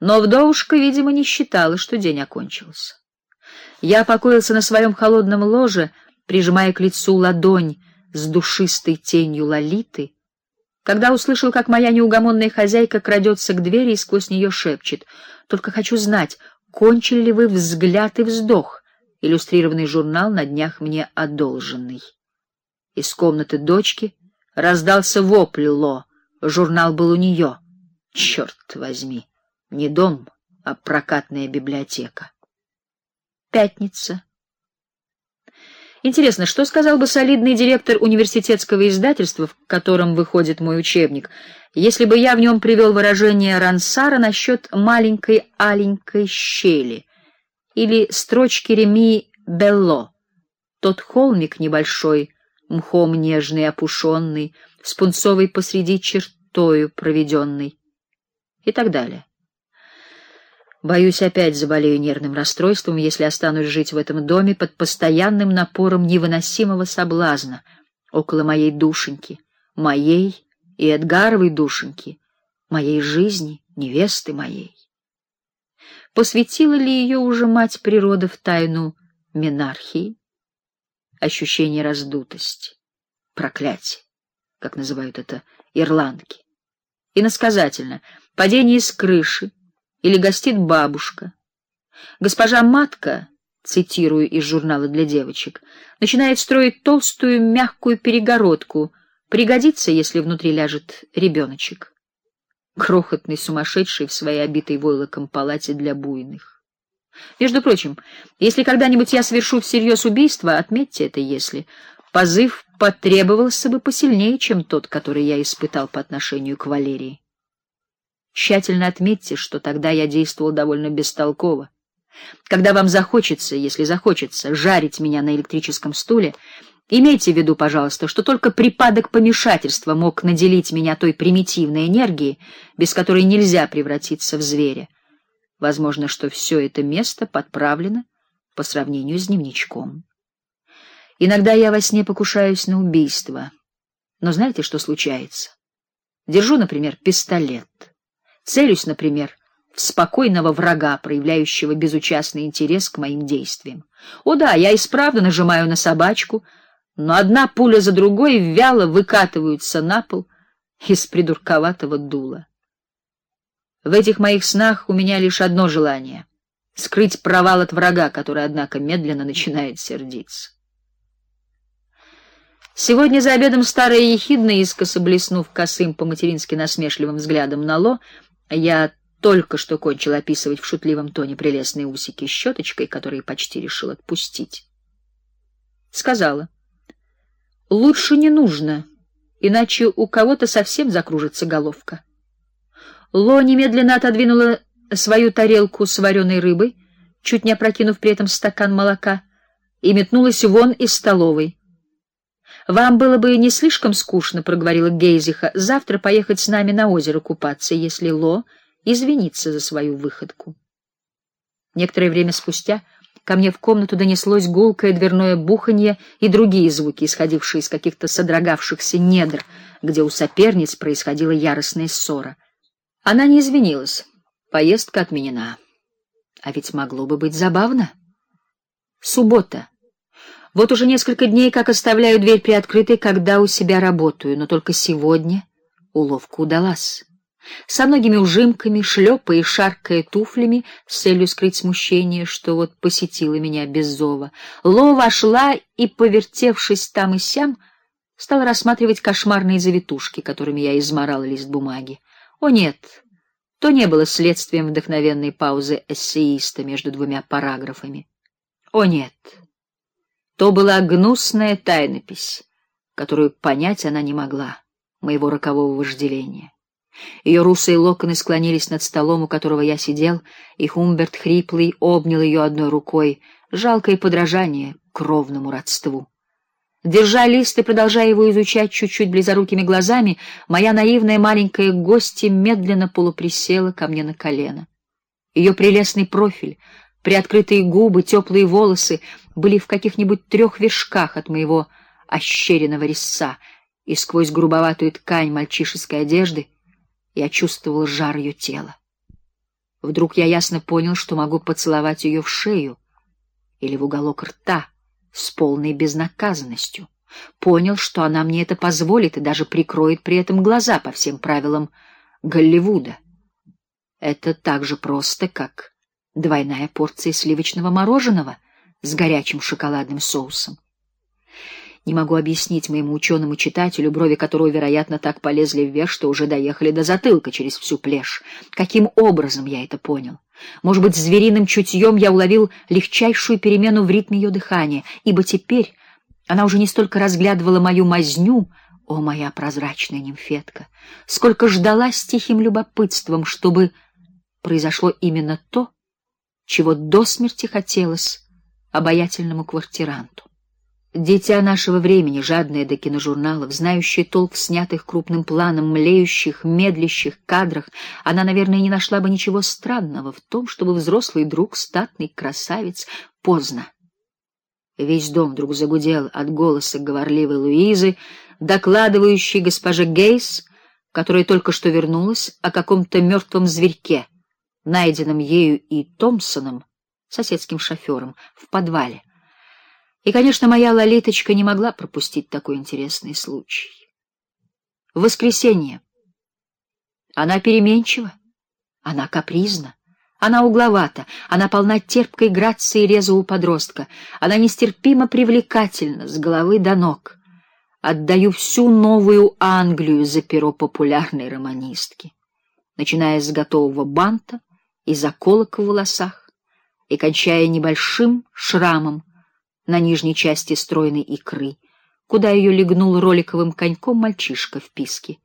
Но вдовушка, видимо, не считала, что день окончился. Я покоился на своем холодном ложе, прижимая к лицу ладонь с душистой тенью лолиты, когда услышал, как моя неугомонная хозяйка крадется к двери и сквозь нее шепчет: "Только хочу знать, кончили ли вы взгляд и вздох, иллюстрированный журнал на днях мне одолженный". Из комнаты дочки раздался вопль Ло. Журнал был у нее. Черт возьми, не дом, а прокатная библиотека. Пятница. Интересно, что сказал бы солидный директор университетского издательства, в котором выходит мой учебник, если бы я в нем привел выражение Рансара насчет маленькой аленькой щели или строчки Реми Белло. Тот холмик небольшой, мхом нежный опушенный, с пунцовой посреди чертою проведенный и так далее. Боюсь, опять заболею нервным расстройством, если останусь жить в этом доме под постоянным напором невыносимого соблазна около моей душеньки, моей и Эдгаровой душеньки, моей жизни, невесты моей. Посвятила ли ее уже мать природа в тайну менархии? Ощущение раздутости, проклятие, как называют это ирландки. Иносказательно, падение с крыши, или гостит бабушка. Госпожа Матка, цитирую из журнала для девочек, начинает строить толстую мягкую перегородку, пригодится, если внутри ляжет ребеночек. Крохотный сумасшедший в своей обитой войлоком палате для буйных. Между прочим, если когда-нибудь я совершу всерьез убийство, отметьте это, если позыв потребовался бы посильнее, чем тот, который я испытал по отношению к Валерии. Тщательно отметьте, что тогда я действовал довольно бестолково. Когда вам захочется, если захочется, жарить меня на электрическом стуле, имейте в виду, пожалуйста, что только припадок помешательства мог наделить меня той примитивной энергией, без которой нельзя превратиться в зверя. Возможно, что все это место подправлено по сравнению с дневничком. Иногда я во сне покушаюсь на убийство. Но знаете, что случается? Держу, например, пистолет. Целюсь, например, в спокойного врага, проявляющего безучастный интерес к моим действиям. О да, я исправно нажимаю на собачку, но одна пуля за другой вяло выкатываются на пол из придурковатого дула. В этих моих снах у меня лишь одно желание скрыть провал от врага, который однако медленно начинает сердиться. Сегодня за обедом старая ехидна, искоса блеснув косым по-матерински насмешливым взглядом на Ло, я только что кончил описывать в шутливом тоне прелестные усики щеточкой, которые почти решил отпустить. Сказала: "Лучше не нужно, иначе у кого-то совсем закружится головка". Ло немедленно отодвинула свою тарелку с вареной рыбой, чуть не опрокинув при этом стакан молока, и метнулась вон из столовой. Вам было бы не слишком скучно, проговорила Гейзиха, завтра поехать с нами на озеро купаться, если Ло извинится за свою выходку. Некоторое время спустя ко мне в комнату донеслось гулкое дверное буханье и другие звуки, исходившие из каких-то содрогавшихся недр, где у соперниц происходила яростная ссора. Она не извинилась. Поездка отменена. А ведь могло бы быть забавно. Суббота. Вот уже несколько дней, как оставляю дверь приоткрытой, когда у себя работаю, но только сегодня уловка удалась. Со многими ужимками, шлепая и шаркая туфлями, с целью скрыть смущение, что вот посетила меня без зова. Ло вошла и, повертевшись там и сям, стала рассматривать кошмарные завитушки, которыми я изморала лист бумаги. О нет, то не было следствием вдохновенной паузы эссеиста между двумя параграфами. О нет. То была гнусная тайнопись, которую понять она не могла, моего рокового вожделения. Ее русые локоны склонились над столом, у которого я сидел, и Хумберт хриплый обнял ее одной рукой, жалкое подражание кровному родству. Держа лист и продолжая его изучать чуть-чуть близорукими глазами, моя наивная маленькая гостья медленно полуприсела ко мне на колено. Ее прелестный профиль, приоткрытые губы, теплые волосы были в каких-нибудь трех вершках от моего ощеренного резца, и сквозь грубоватую ткань мальчишеской одежды я чувствовал жар ее тела. Вдруг я ясно понял, что могу поцеловать ее в шею или в уголок рта с полной безнаказанностью. Понял, что она мне это позволит и даже прикроет при этом глаза по всем правилам Голливуда. Это так же просто, как двойная порция сливочного мороженого с горячим шоколадным соусом. Не могу объяснить моему ученому читателю, брови которого, вероятно, так полезли вверх, что уже доехали до затылка через всю плешь. Каким образом я это понял? Может быть, звериным чутьем я уловил легчайшую перемену в ритме ее дыхания, ибо теперь она уже не столько разглядывала мою мазню, о моя прозрачная нимфетка, сколько ждала с тихим любопытством, чтобы произошло именно то, чего до смерти хотелось обаятельному квартиранту. Дитя нашего времени, жадное до киножурналов, знающее толк в снятых крупным планом, млеющих, медлящих кадрах, она, наверное, не нашла бы ничего странного в том, чтобы взрослый друг, статный красавец, поздно. Весь дом вдруг загудел от голоса говорливой Луизы, докладывающей госпоже Гейс, которая только что вернулась, о каком-то мертвом зверьке, найденном ею и Томпсоном, соседским шофером, в подвале. И, конечно, моя Лолиточка не могла пропустить такой интересный случай. В воскресенье. Она переменчива, она капризна, она угловата, она полна терпкой грации резвого подростка, она нестерпимо привлекательна с головы до ног. Отдаю всю новую Англию за перо популярной романистки, начиная с готового банта и заколок в волосах и кончая небольшим шрамом на нижней части стройной икры, куда ее легнул роликовым коньком мальчишка в писке.